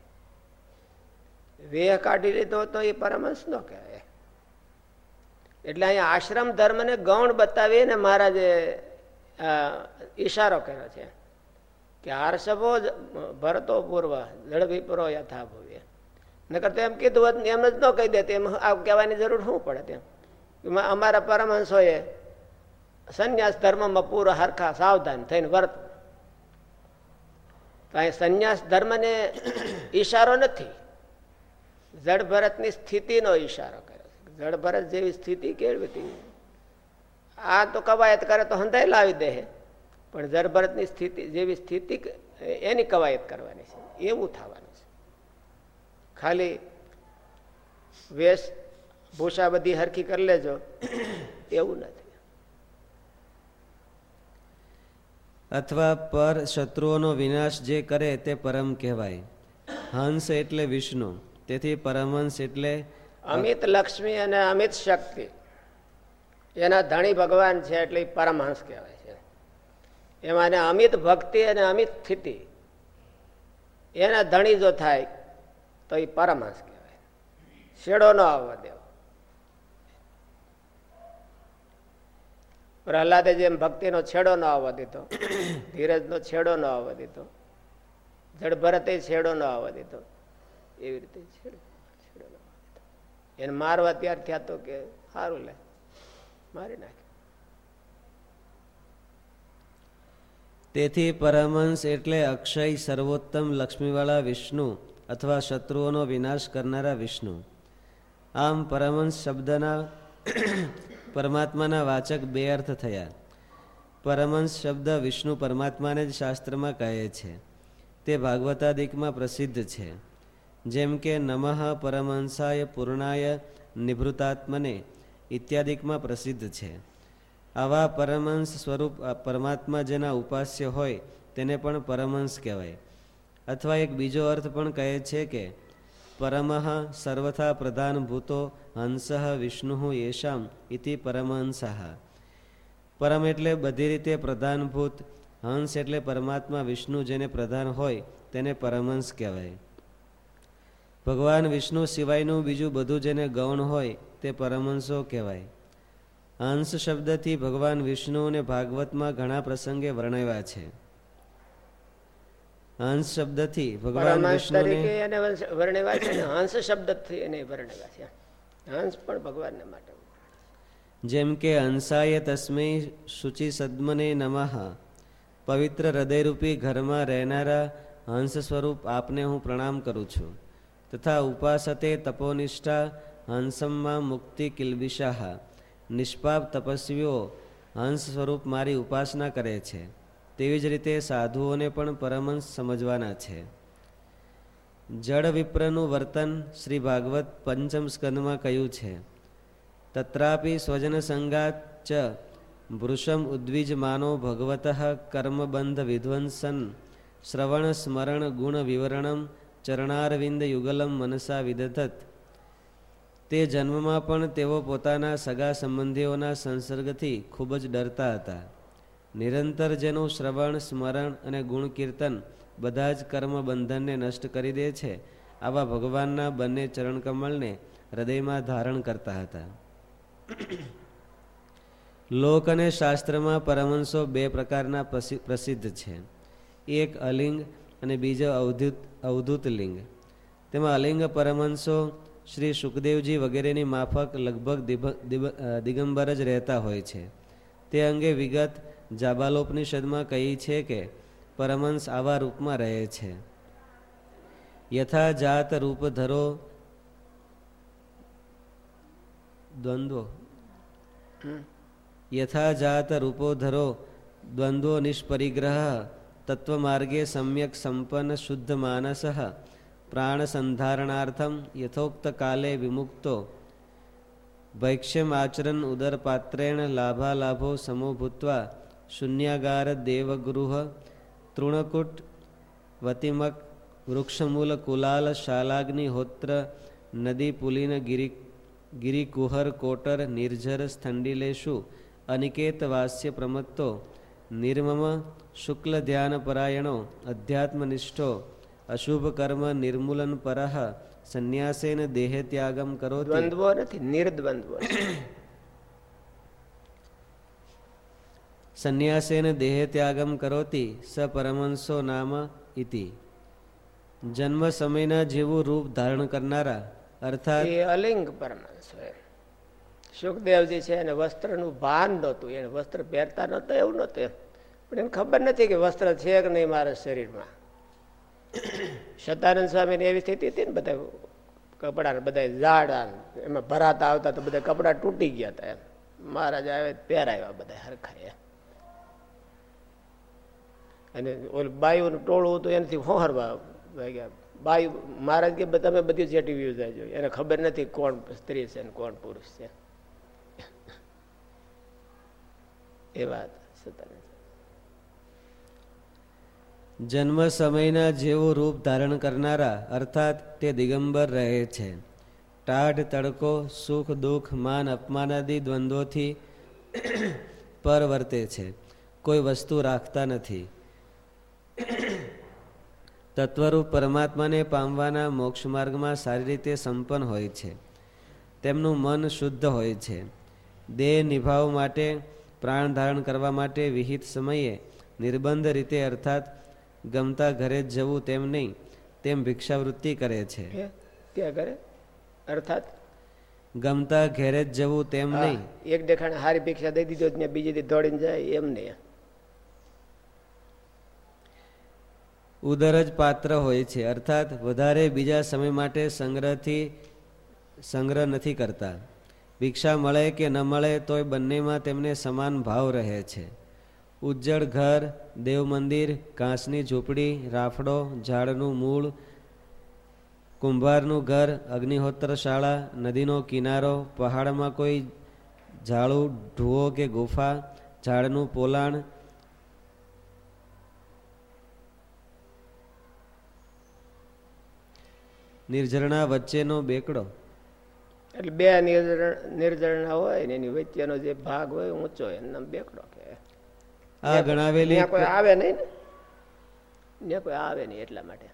વેહ કાઢી લીધો તો એ પરમાંશ ન કહેવાય. એટલે અહીંયા આશ્રમ ધર્મને ગૌણ બતાવીને મહારાજે ઈશારો કર્યો છે. કે હર્ષભો ભરતો પૂર્વ જળ પૂરો યથા ભવ્ય નકર તો એમ કીધું એમ જ ન કહી દે એમ આ કહેવાની જરૂર શું પડે તેમ? અમારા પરમહંસોએ સંન્યાસ ધર્મમાં પૂરો હરખા સાવધાન થઈને વર્ત. અહીં સંન્યાસ ધર્મને [coughs] ઈશારો નથી. જળ ભરતની સ્થિતિનો ઈશારો કર્યો જળ ભરત જેવી સ્થિતિ કેળવી આ તો કવાયત કરે તો હંધાઈ લાવી દે પણ જરભરતની સ્થિતિ જેવી સ્થિતિ એની કવાયત કરવાની છે. એવું થવાનું છે. ખાલી વેશ ભૂષા બધી હરખી કરી લેજો. એવું નથી. અથવા પર શત્રુઓનો વિનાશ જે કરે તે પરમ કહેવાય. હંસ એટલે વિષ્ણુ તેથી પરમહંસ એટલે અમિત લક્ષ્મી અને અમિત શક્તિ. એના ધણી ભગવાન છે એટલે પરમહંસ કહેવાય. એમાં અમિત ભક્તિ અને અમિત સ્થિતિ. એના ધણી જો થાય તો એ પરમહંસ કહેવાય. શેડો ન આવવા દેવો. પ્રહલાદે જેમ ભક્તિનો છેડો ન આવવા દીધો [coughs] ધીરજનો છેડો ન આવવા દીધો જડભરતે છેડો ન આવવા દીધો એવી રીતે છેડો છેડો ન આવવા દીધો. એને મારવા ત્યારથી થયા તો કે સારું લે મારી નાખે તેથી પરમહંસ એટલે અક્ષય, સર્વોત્તમ લક્ષ્મીવાળા વિષ્ણુ અથવા શત્રુઓનો વિનાશ કરનારા વિષ્ણુ. આમ પરમહંસ શબ્દના [coughs] પરમાત્માના વાચક બે અર્થ થયા. પરમહંસ શબ્દ વિષ્ણુ પરમાત્માને જ શાસ્ત્રમાં કહે છે. તે ભાગવતાદિકમાં પ્રસિદ્ધ છે. જેમ કે નમઃ પરમહંસાય પૂર્ણાય નિભૃતાત્મને ઇત્યાદિકમાં પ્રસિદ્ધ છે. આવા પરમહંસ સ્વરૂપ પરમાત્મા જેના ઉપાસ્ય હોય, તેને પણ પરમહંસ કહેવાય. અથવા એક બીજો અર્થ પણ કહે છે કે પરમઃ સર્વથા પ્રધાન ભૂતો હંસ વિષ્ણુ યેશામ ઇતિ પરમહંસઃ. પરમ એટલે બધી રીતે પ્રધાનભૂત હંસ એટલે પરમાત્મા વિષ્ણુ જેને પ્રધાન હોય, તેને પરમહંસ કહેવાય. ભગવાન વિષ્ણુ સિવાયનું બીજું બધું જેને ગૌણ હોય, તે પરમહંસો કહેવાય. હંસ શબ્દથી ભગવાન વિષ્ણુને ભાગવતમાં ઘણા પ્રસંગે વર્ણવ્યા છે. હંસ શબ્દથી ભગવાન વિષ્ણુને વર્ણવ્યા છે હંસ શબ્દથી એને વર્ણવ્યા છે. હંસ પણ ભગવાનને માટે. જેમ કે હંસાય તસ્મૈ શુચિ સદ્મને નમઃ. પવિત્ર હૃદયરૂપી ઘરમાં રહેનારા હંસ સ્વરૂપ આપને હું પ્રણામ કરું છું. તથા ઉપાસતે તપોનિષ્ઠા હંસમમાં મુક્તિ કિલબિશાહ નિષ્પાપ તપસ્વીઓ હંસ સ્વરૂપ મારી ઉપાસના કરે છે. તેવી જ રીતે સાધુઓને પણ પરમહંસ સમજવાના છે. જળ વિપ્રનું વર્તન શ્રી ભાગવત પંચમ સ્કંદમાં કહ્યું છે. તત્રાપી સ્વજન સંગાત ચ વૃષમ ઉદ્વિજમાનો ભગવત કર્મબંધ વિધ્વંસન શ્રવણ સ્મરણ ગુણ વિવરણમ ચરણારવિંદ યુગલમ મનસા વિદધત તે જન્મમાં પણ તેઓ પોતાના સગા સંબંધીઓના સંસર્ગથી ખૂબ જ ડરતા હતા. નિરંતર જેનું શ્રવણ, સ્મરણ અને ગુણ કીર્તન બધા જ કર્મ બંધનને નષ્ટ કરી દે છે, આવા ભગવાનના બંને ચરણકમળને હૃદયમાં ધારણ કરતા હતા. લોક અને શાસ્ત્રમાં પરમહંસો બે પ્રકારના પ્રસિદ્ધ છે. એક અલિંગ અને બીજો અવધૂત અવધૂત લિંગ તેમાં અલિંગ પરમહંસો શ્રી સુખદેવજી વગેરેની માફક લગભગ દિગંબર જ રહેતા હોય છે. તે અંગે વિગત જાબાલોપનિષદમાં કહી છે કે, પરમહંસ આવા રૂપમાં રહે છે. યથા જાત રૂપ ધરો દ્વંદ્વો. યથા જાત રૂપો ધરો દ્વંદ્વો નિષ્પરિગ્રહ તત્વમાર્ગે સમ્યક સંપન્ન શુદ્ધ માનસ. પ્રાણ સંધારણાર્થમ યથોક્ત કાલે વિમુક્તો. ભૈક્ષ્યમ આચરન ઉદરપાત્રેણ લાભાલાભો સમો ભૂત્વા શૂન્યાગાર દેવગૃહ તૃણકૂટ વતિમક વૃક્ષમૂલ કુલાલ શાલાગ્નિહોત્ર નદી પુલિન ગિરી ગિરિકુહર કોટર નિર્જર સ્થંડિલેશુ અનિકેત વાસ્ય પ્રમત્તો નિર્મમ શુક્લ અધ્યાત્મનિષ્ઠો અશુભ કર્મ નિર્મૂલન પરહ સંન્યાસેન દેહ ત્યાગમ કરો દ્વંદ્વો નથી નિર્દ્વંદ્વ સંન્યાસેન દેહ ત્યાગમ કરોતી સ પરમંશો નામ ઇતિ. જન્મ સમયના જેવું રૂપ ધારણ કરનારા અર્થાત એ અલિંગ પરમાંશ સુખદેવજી છે એને વસ્ત્રનું ભાન નહોતું એને વસ્ત્ર પહેરતા નહોતું એવું નહોતું પણ એને ખબર નથી કે વસ્ત્ર છે કે નહીં મારા શરીરમાં. સતાનંદ સ્વામીની એવી સ્થિતિ હતી ને બધા કપડા બધા ઝાડા એમાં ભરાતા આવતા તો બધા કપડા તૂટી ગયા હતા એમ. મહારાજ આવે પહેરાવ્યા બધા હરખા એમ. અને ઓલું બાયુનું ટોળું હતું એનાથી હોહરવા વાગ્યા. બાયુ, મહારાજ કે તમે બધી જેટી વ્યૂ જાજો. એને ખબર નથી કોણ સ્ત્રી છે ને કોણ પુરુષ છે. એ વાત સતાનંદ જન્મ સમયના જેવું રૂપ ધારણ કરનારા અર્થાત તે દિગંબર રહે છે. ટાઢ તડકો, સુખ, દુઃખ, માન અપમાનાદી દ્વંદ્વોથી [clears throat] પરવર્તે છે. કોઈ વસ્તુ રાખતા નથી. તત્વરૂપ પરમાત્માને પામવાના મોક્ષ માર્ગમાં સારી રીતે સંપન્ન હોય છે. તેમનું મન શુદ્ધ હોય છે. દેહ નિભાવ માટે, પ્રાણ ધારણ કરવા માટે વિહિત સમયે નિર્બંધ રીતે અર્થાત ગમતા ઘરે જ જવું તેમ નહીં તેમ ભિક્ષાવૃત્તિ કરે છે. ક્યાં કરે અર્થાત? ગમતા ઘેરે જ જવું તેમ નહીં. એક દેખાણે હારી ભિક્ષા દઈ દીધો ને બીજી દી દોડીને જાય એમ નહીં ઉદર જ પાત્ર હોય છે અર્થાત વધારે બીજા સમય માટે સંગ્રહથી સંગ્રહ નથી કરતા. ભિક્ષા મળે કે ન મળે તોય બંનેમાં તેમને સમાન ભાવ રહે છે. ઉજ્જળ ઘર, દેવ મંદિર કાંસની ઝૂંપડી, રાફડો, ઝાડનું મૂળ, કુંભારનું ઘર, અગ્નિહોત્ર શાળા, નદીનો કિનારો, પહાડમાં કોઈ ઝાડું ઢૂવો કે ગુફા, ઝાડનું પોલાણ નિર્ઝરણા વચ્ચેનો બેકડો. એટલે બે નિર્જળના હોય ને એની વચ્ચેનો જે ભાગ હોય ઊંચો, એનું નામ બેકડો આ ગણાવેલી કોઈ આવે નહીં ને? કોઈ આવે નહીં એટલા માટે.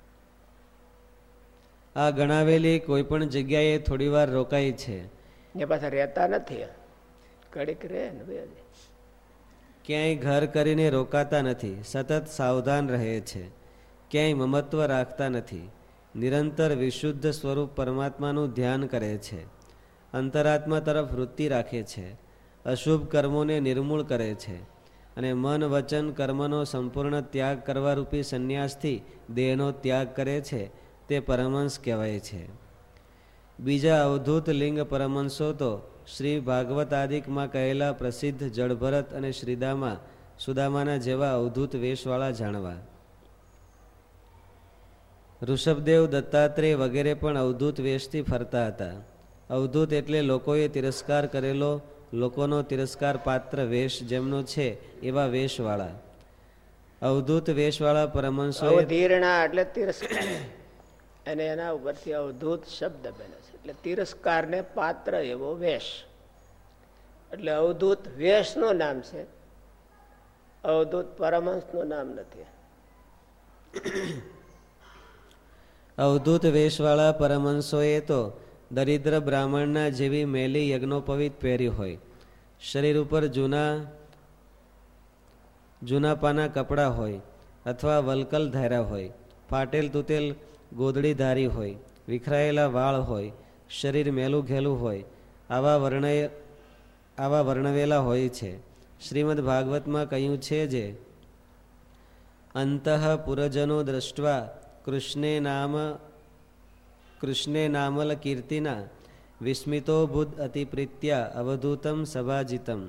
આ ગણાવેલી કોઈ પણ જગ્યાએ થોડીવાર રોકાય છે. ને પાછા રહેતા નથી કડીક રહે ને ક્યાંય ઘર કરીને રોકાતા નથી સતત સાવધાન રહે છે. ક્યાંય મમત્વ રાખતા નથી. નિરંતર વિશુદ્ધ સ્વરૂપ પરમાત્માનું ધ્યાન કરે છે. અંતરાત્મા તરફ વૃત્તિ રાખે છે. અશુભ કર્મોને નિર્મૂળ કરે છે. અને મન, વચન, કર્મનો સંપૂર્ણ ત્યાગ કરવા રૂપી સંન્યાસથી દેહનો ત્યાગ કરે છે, તે પરમહંસ કહેવાય છે. બીજા અવધૂત લિંગ પરમહંસો તો શ્રી ભાગવત આદિકમાં કહેલા પ્રસિદ્ધ જળભરત અને શ્રીદામા સુદામાના જેવા અવધૂત વેશવાળા જાણવા. ઋષભદેવ દત્તાત્રેય વગેરે પણ અવધૂત વેશથી ફરતા હતા. અવધૂત એટલે લોકોએ તિરસ્કાર કરેલો લોકોનો તિરસ્કાર પાત્ર વેશ જેમનો છે એવા વેશવાળા. અવધૂત વેશવાળા પરમહંસોએ અવધીરણા એટલે તિરસ્કાર. અને એના ઉપરથી અવધૂત શબ્દ બને છે. એટલે તિરસ્કારને પાત્ર એવો વેશ. એટલે અવધૂત વેશનું નામ છે. અવધૂત પરમહંસનું નામ નથી. અવધૂત વેશવાળા પરમહંસોએ તો દરિદ્ર બ્રાહ્મણના જેવી મેલી યજ્ઞોપવિત પહેરી હોય. શરીર ઉપર જૂના જૂના પાના કપડાં હોય અથવા વલકલ ધાર્યા હોય. ફાટેલ તૂટેલ ગોદડી ધારી હોય. વિખરાયેલા વાળ હોય. શરીર મેલું ઘેલું હોય. આવા વર્ણય, આવા વર્ણવેલા હોય છે. શ્રીમદ ભાગવતમાં કહ્યું છે જે, અંતઃ પુરજનો દ્રષ્ટવા કૃષ્ણે નામ કૃષ્ણે નામલ કીર્તિના વિસ્મિતો બુદ્ધ અતિપ્રીત્યા અવધૂતમ સભાજિતમ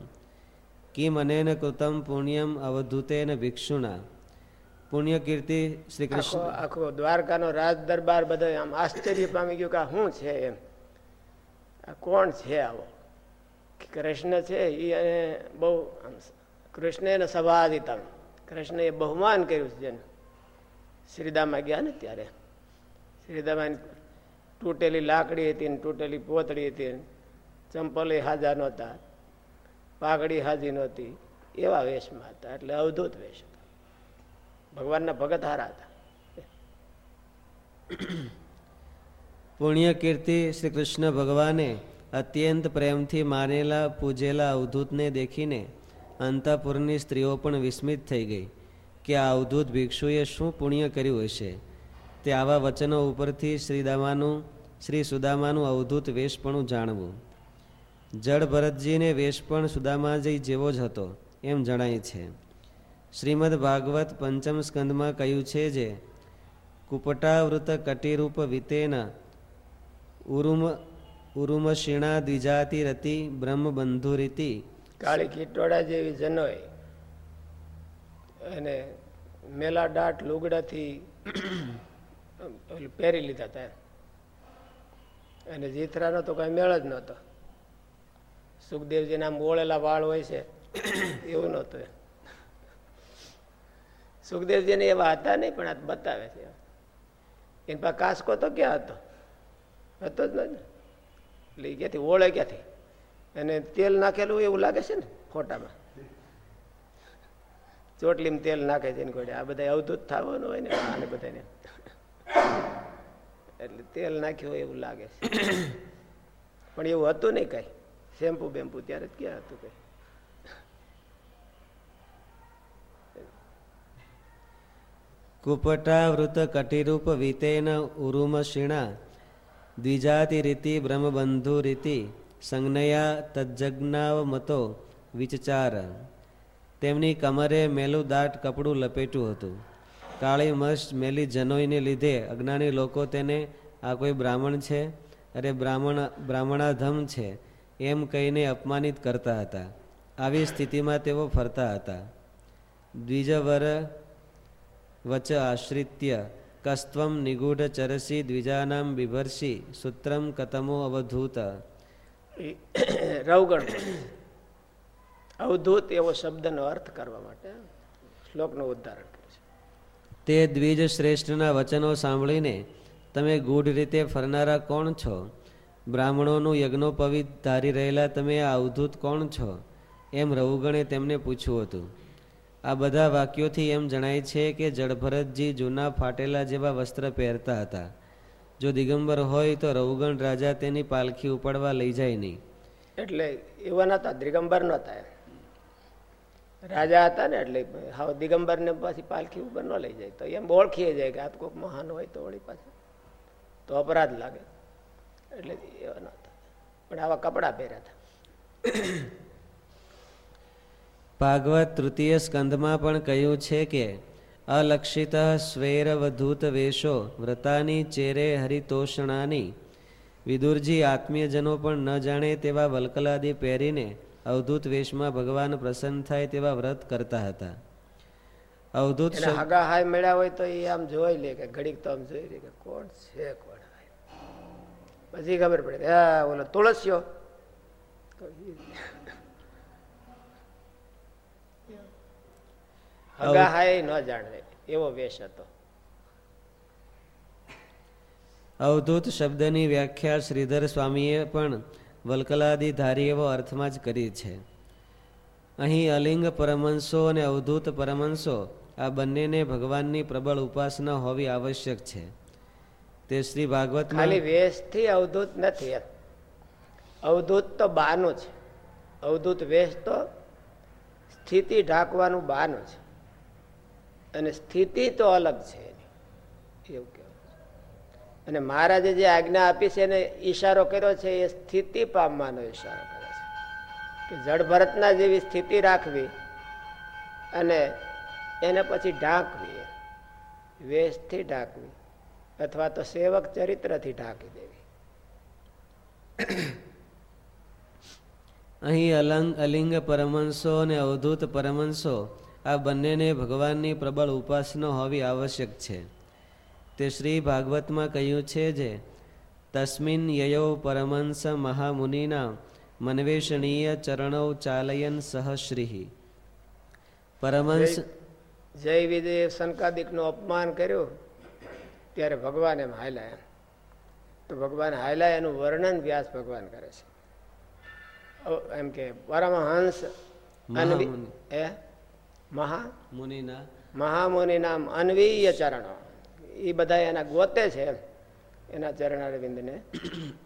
કિમ અનેન કૃતમ પુણ્યમ અવધૂતેન ભિક્ષુના પુણ્યકીર્તિ શ્રી કૃષ્ણ આખો દ્વારકાનો રાજ દરબાર બધો આમ આશ્ચર્ય પામી ગયું કે શું છે એમ? કોણ છે આવો? કૃષ્ણ છે એ એને બહુ કૃષ્ણ એને સભાધિતમ. કૃષ્ણએ બહુમાન કર્યું છે જેને. શ્રીદામાં ગયા ને ત્યારે? શ્રીદામાં તૂટેલી લાકડી હતી ને તૂટેલી પોતળી હતી ચંપલ ચંપલે હાજા નહોતા, પાઘડી હાજી નહોતી, એવા વેશમાં હતા, એટલે અવધૂત વેશ હતા. ભગવાનના ભગત હારા હતા. પુણ્ય કીર્તિ શ્રી કૃષ્ણ ભગવાને અત્યંત પ્રેમથી માનેલા પૂજેલા અવધૂતને દેખીને અંતપુરની સ્ત્રીઓ પણ વિસ્મિત થઈ ગઈ કે આ અવધૂત ભિક્ષુએ શું પુણ્ય કર્યું હશે. તે આવા વચનો ઉપરથી શ્રીદામાનું શ્રી સુદામાનું અવધૂત વેશપણું જાણવું. જળ ભરતજીને વેશપણ સુદામાજી જેવો જ હતો, એમ જણાય છે. શ્રીમદ ભાગવત પંચમ સ્કંદમાં કહ્યું છે જે, કુપટાવૃત કટિરૂપ વિતેન ઉરુમ ઉરુમશીણા દ્વિજાતિ રતિ બ્રહ્મબંધુરીતિ. કાળી કીટોડા જેવી જનોય અને મેલા દાટ લુગડાથી પહેરી લીધા હતા. અને જીથરાનો તો કઈ મેળ જ નહોતો. સુખદેવજીના ઓળેલા વાળ હોય છે, એવું નહોતું. સુખદેવજીને એવા હતા નહીં, પણ આ બતાવે છે. એની પાસે કાસકો તો ક્યાં હતો? હતો જ નહીં એટલે ક્યાંથી, ઓળે ક્યાંથી? અને તેલ નાખેલું એવું લાગે છે ને ફોટામાં ચોટલીમાં તેલ નાખે છે એની કોઈ આ બધા અવધૂત થવાનું હોય ને, આને બધાને એટલે તેલ નાખ્યું હોય એવું લાગે છે. પણ એવું હતું નહીં કઈ. શેમ્પુ બેમ્પુ ત્યારે ક્યાં હતું કઈ? કુપટાવૃત કટિરૂપ વિતેન ઉરુમશીણા દ્વિજાતિ રીતિ બ્રહ્મબંધુ રીતિ સંજ્ઞયા તજ્જ્ઞાવ મતો વિચચાર. તેમની કમરે મેલું દાટ કપડું લપેટ્યું હતું. કાળી મસ્ત મેલી જનોઈને લીધે અજ્ઞાની લોકો તેને, આ કોઈ બ્રાહ્મણ છે? અરે બ્રાહ્મણ, બ્રાહ્મણાધમ છે. એમ કહીને અપમાનિત કરતા હતા. આવી સ્થિતિમાં તેઓ ફરતા હતા. દ્વિજવર વચ આશ્રિત્ય, કસ્ત્વમ નિગૂઢ ચરસી દ્વિજાનામ બિભર્ષી સૂત્રમ કતમો અવધૂત. રવગણ. અવધૂત એવો શબ્દનો અર્થ કરવા માટે શ્લોકનું છે તે દ્વિજ શ્રેષ્ઠના વચનો સાંભળીને તમે ગૂઢ રીતે ફરનારા કોણ છો? બ્રાહ્મણોનું યજ્ઞોપવિત ધારી રહેલા તમે આ અવધૂત કોણ છો? એમ રવુગણે તેમને પૂછ્યું હતું. આ બધા વાક્યોથી એમ જણાય છે કે જળભરતજી જૂના ફાટેલા જેવા વસ્ત્ર પહેરતા હતા. જો દિગંબર હોય તો રવુગણ રાજા તેની પાલખી ઉપાડવા લઈ જાય નહીં. એટલે એવા નતા દિગંબર એમ. રાજા હતા ને એટલે હવે દિગંબર ને પાછી પાલખી ઉપર ન લઈ જાય. તો એમ ઓળખીએ જાય કે આ કોઈક મહાન હોય તો વળી પાછું. તો અપરાધ લાગે. એટલે એવા નતા પણ આવા કપડાં પહેર્યા હતા. ભાગવત તૃતીય સ્કંદમાં પણ કહ્યું છે કે, અલક્ષિત સ્વૈરવધૂત વેશો, વ્રતાની ચેરે હરિતોષણાની. વિદુરજી આત્મીયજનો પણ ન જાણે તેવા વલ્કલાદી પહેરીને અવધૂત વેશમાં ભગવાન પ્રસન્ન થાય તેવા વ્રત કરતા હતા. અવધૂત હગા હાય મળ્યા હોય તો એ આમ જોઈ લે કે ઘડીક તો આમ જોઈ લે કે કોણ છે કોણ પછી ખબર પડે કે ઓલો તુલસીઓ. હગા હાય ન જાણે એવો વેશ હતો. અવધૂત શબ્દની વ્યાખ્યા શ્રીધર સ્વામીએ પણ વલ્કલાદી ધારી એવો અર્થમાં જ કરી છે. અહીં અલિંગ પરમંશો અને અવધૂત પરમંશો આ બંનેને ભગવાનની પ્રબળ ઉપાસના હોવી આવશ્યક છે. તે શ્રી ભાગવત ખાલી વેશથી અવધૂત નથી અવધૂત તો બાનું છે. અવધૂત વેશ તો સ્થિતિ ઢાંકવાનું બાનું છે. અને સ્થિતિ તો અલગ છે એવું કહેવાય. અને મહારાજે જે આજ્ઞા આપી છે એને ઈશારો કર્યો છે, એ સ્થિતિ પામવાનો ઈશારો કર્યો છે. કે જળ ભરતના જેવી સ્થિતિ રાખવી અને એને પછી ઢાંકવી, વેશથી ઢાંકવી અથવા તો સેવક ચરિત્રથી ઢાંકી દેવી. અહીં અલંગ, અલિંગ પરમંશો અને અવધૂત પરમંશો આ બંનેને ભગવાનની પ્રબળ ઉપાસના હોવી આવશ્યક છે. તે શ્રી ભાગવતમાં કહ્યું છે જે તસ્મિન યયો પરમંસ મહામુનિના મનવેષણીય ચરણો ચાલયન સહશ્રી પરમંસ જય વિજય શંકાદિકનું અપમાન કર્યું ત્યારે ભગવાન એમ હાયલા તો ભગવાન હાયલા એનું વર્ણન વ્યાસ ભગવાન કરે છે. એમ કે પરમહંસ એ મહા? મુનિના મહામુનિ નામ અન્વીય ચરણો. એ બધા એના ગોતે છે, એના ચરણારવિંદને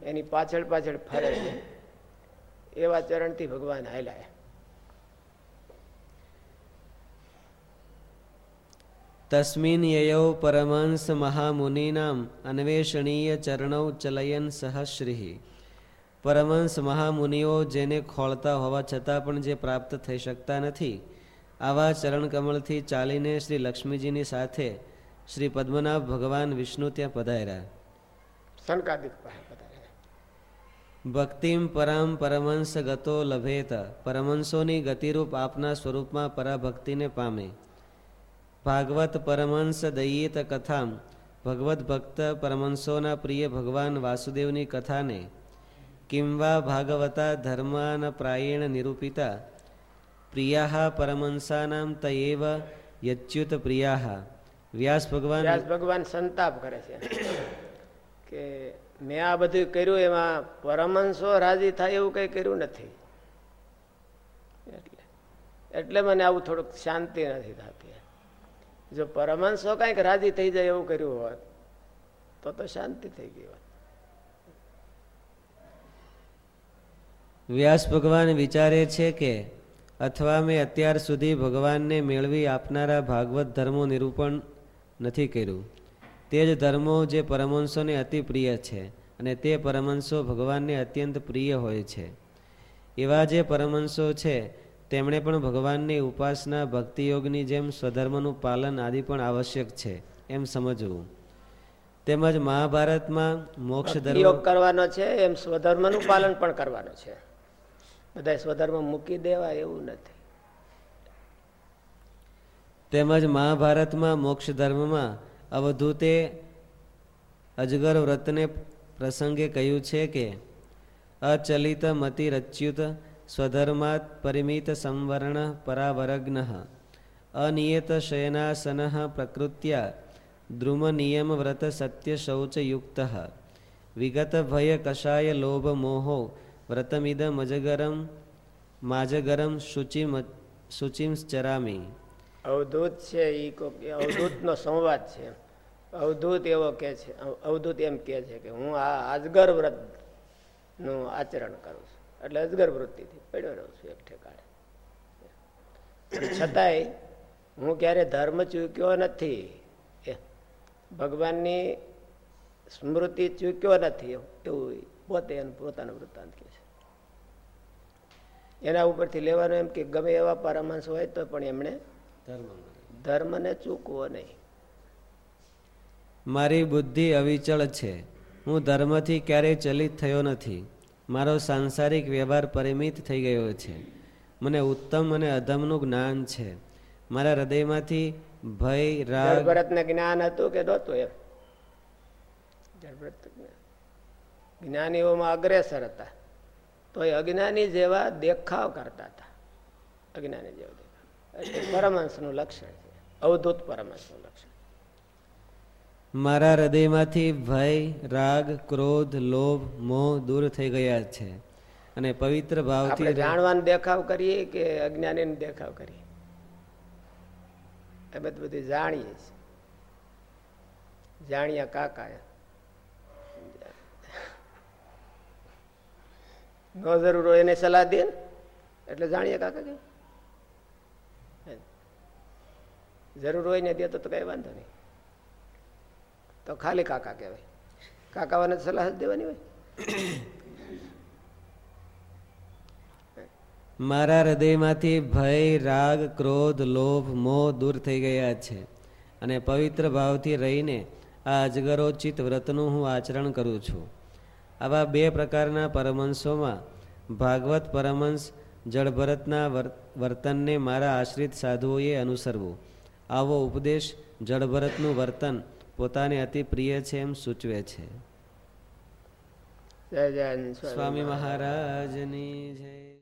એની પાછળ પાછળ ફરે છે. એવા ચરણથી ભગવાન હાલ્યા. તસ્મિન યયો પરમાંસ મહામુનિનામ અન્વેષણીય ચરણો ચલયન સહશ્રી. પરમંશ મહામુનિઓ જેને ખોળતા હોવા છતાં પણ જે પ્રાપ્ત થઈ શકતા નથી, આવા ચરણ કમળથી ચાલીને શ્રી લક્ષ્મીજીની સાથે શ્રી પદ્મનાભ ભગવાન વિષ્ણુ ત્યાં પધાર્યા. ભક્તિમ પરામ પરમંશ ગતો લભેત પરમંશોની ગતિરૂપ આપના સ્વરૂપમાં પરાભક્તિને પામે. ભાગવત પરમંશ દયિત કથામ ભગવત ભક્ત પરમંશોના પ્રિય ભગવાન વાસુદેવની કથાને કિંવા ભાગવતા ધર્માન પ્રાયેણ નિરૂપિતા પ્રિયા પરમંસાનામ તયેવ યચ્યુત પ્રિયા વ્યાસ ભગવાન વ્યાસ ભગવાન સંતાપ કરે છે. કે મેં આ બધું કર્યું એમાં પરમહંસો રાજી થાય એવું કઈ કર્યું નથી. એટલે એટલે મને આવું થોડુંક શાંતિ નથી થતી. જો પરમહંસો કંઈક રાજી થઈ જાય એવું કર્યું હોત તો તો શાંતિ થઈ ગઈ હોત. વ્યાસ ભગવાન વિચારે છે કે અથવા મેં અત્યાર સુધી ભગવાનને મેળવી આપનારા ભાગવત ધર્મો નિરૂપણ નથી કર્યું. તે જ ધર્મો જે પરમહંસોને અતિ પ્રિય છે અને તે પરમહંસો ભગવાનને અત્યંત પ્રિય હોય છે. એવા જે પરમહંસો છે તેમણે પણ ભગવાનની ઉપાસના ભક્તિયોગની જેમ સ્વધર્મનું પાલન આદિ પણ આવશ્યક છે એમ સમજવું. તેમજ મહાભારતમાં મોક્ષ ધર્મ કરવાનો છે એમ સ્વધર્મનું પાલન પણ કરવાનું છે. બધા સ્વધર્મ મૂકી દેવા એવું નથી. તેમજ મહાભારતમાં, મોક્ષ ધર્મમાં, અવધૂતે અજગર વ્રતને પ્રસંગે કહ્યું છે કે, અચલિત મતિ રચ્યુત સ્વધર્માત પરિમિત સંવરણ પરાવરગ્ન, અનિયત શયનાસન પ્રકૃત્યા દ્રુમ નિયમ વ્રત સત્ય શૌચ યુક્ત, વિગત ભય કષાય લોભ મોહો વ્રતમિદમજગરમ માજગરમ શુચિમ શુચિમ ચરામી. અવધૂત છે એ અવધૂત નો સંવાદ છે. અવધૂત એવો કે છે અવધૂત એમ કે છે કે હું આ અજગર વ્રતનું આચરણ કરું છું. એટલે અજગર વૃત્તિથી પડ્યો રહું છું એક ઠેકાણે. છતાંય હું ક્યારે ધર્મ ચૂક્યો નથી. ભગવાનની સ્મૃતિ ચૂક્યો નથી એવું પોતે પોતાનો વૃત્તાંત કે છે. એના ઉપરથી લેવાનું એમ કે ગમે એવા પરમાંશ હોય તો પણ એમણે ધર્મને ચૂકવો નહીં. મારી બુદ્ધિ અવિચળ છે. હું ધર્મથી ક્યારેય ચલિત થયો નથી. મારો સાંસારિક વ્યવહાર પરિમિત થઈ ગયો છે. મને ઉત્તમ અને અધમનું જ્ઞાન છે. મારા હૃદયમાંથી ભય રાગ ભરતને જ્ઞાન હતું કે નહોતું એમ? જ્ઞાનીઓમાં અગ્રેસર હતા. તો એ અજ્ઞાની જેવા દેખાવ કરતા હતા. અજ્ઞાની જેવો દેખાવ પરમાંશનું લક્ષણ છે. અવધૂત પરમાંશનું લક્ષણ. મારા હૃદયમાંથી ભય રાગ ક્રોધ લોભ મોહ દૂર થઈ ગયા છે અને પવિત્ર ભાવથી જાણવાનો દેખાવ કરીએ કે અજ્ઞાની દેખાવ કરીએ? એ બધું બધી જાણીએ છીએ. જાણ્યા કાકા ન જરૂર હોય એને સલાહ દે એટલે જાણીએ કાકા કે? જરૂર હોય ને દે તો કઈ વાંધો નહીં. તો ખાલી કાકા કહેવાય. કાકાવાને સલાહ જ દેવાની હોય. મારા હૃદયમાંથી ભય, રાગ, ક્રોધ, લોભ, મોહ દૂર થઈ ગયા છે અને પવિત્ર ભાવથી રહીને આ અજગરોચિત વ્રતનું હું આચરણ કરું છું. આવા બે પ્રકારના પરમંશોમાં ભાગવત પરમંશ જળભરતના વર- વર્તનને મારા આશ્રિત સાધુઓએ અનુસરવું. આવો ઉપદેશ જળભરતનું વર્તન પોતાને અતિ પ્રિય છે એમ સૂચવે છે. સ્વામી મહારાજની જય.